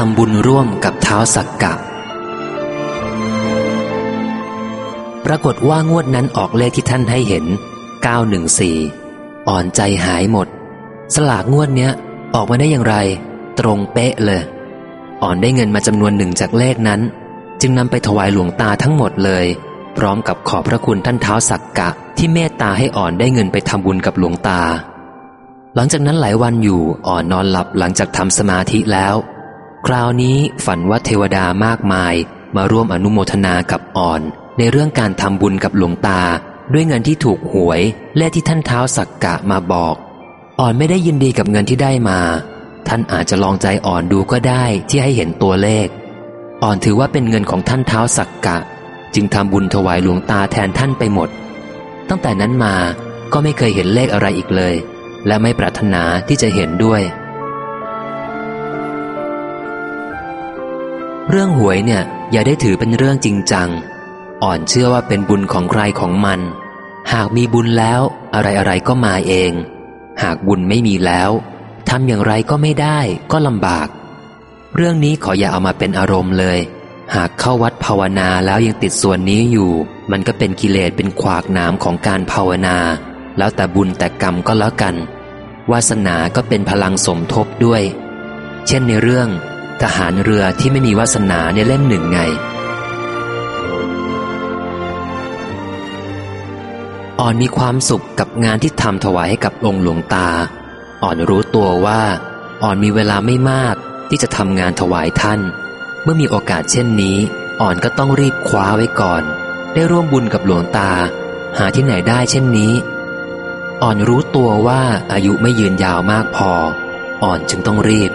ทำบุญร่วมกับเท้าสักกะ ปรากฏว่างวดนั้นออกเลขที่ท่านให้เห็น 914 อ่อนใจหายหมด สลากงวดเนี้ย ออกมาได้อย่างไร ตรงเป๊ะเลย อ่อนได้เงินมาจำนวนหนึ่งจากเลขนั้น จึงนำไปถวายหลวงตาทั้งหมดเลย พร้อมกับขอบพระคุณท่านเท้าสักกะ ที่เมตตาให้อ่อนได้เงินไปทำบุญกับหลวงตาหลังจากนั้นหลายวันอยู่อ่อนนอนหลับหลังจากทำสมาธิแล้ว คราวนี้ฝันว่าเทวดามากมายมาร่วมอนุโมทนากับอ่อน ในเรื่องการทำบุญกับหลวงตา ด้วยเงินที่ถูกหวย และที่ท่านเท้าสักกะมาบอก อ่อนไม่ได้ยินดีกับเงินที่ได้มา ท่านอาจจะลองใจอ่อนดูก็ได้ที่ให้เห็นตัวเลข อ่อนถือว่าเป็นเงินของท่านเท้าสักกะ จึงทำบุญถวายหลวงตาแทนท่านไปหมด ตั้งแต่นั้นมาก็ไม่เคยเห็นเลขอะไรอีกเลย และไม่ปรารถนาที่จะเห็นด้วย เรื่องหวยเนี่ย อย่าได้ถือเป็นเรื่องจริงจัง อ่อนเชื่อว่าเป็นบุญของใครของมัน หากมีบุญแล้วอะไรอะไรก็มาเอง หากบุญไม่มีแล้วทำอย่างไรก็ไม่ได้ก็ลำบาก เรื่องนี้ขออย่าเอามาเป็นอารมณ์เลย หากเข้าวัดภาวนาแล้วยังติดส่วนนี้อยู่ มันก็เป็นกิเลสเป็นขวากหนามของการภาวนา แล้วแต่บุญแต่กรรมก็แล้วกัน วาสนาก็เป็นพลังสมทบด้วย เช่นในเรื่อง ทหารเรือที่ไม่มีวาสนาในเล่มหนึ่งไง อ่อนมีความสุขกับงานที่ทำถวายให้กับองค์หลวงตา อ่อนรู้ตัวว่า อ่อนมีเวลาไม่มากที่จะทำงานถวายท่าน เมื่อมีโอกาสเช่นนี้ อ่อนก็ต้องรีบคว้าไว้ก่อน ได้ร่วมบุญกับหลวงตา หาที่ไหนได้เช่นนี้ อ่อนรู้ตัวว่าอายุไม่ยืนยาวมากพอ อ่อนจึงต้องรีบ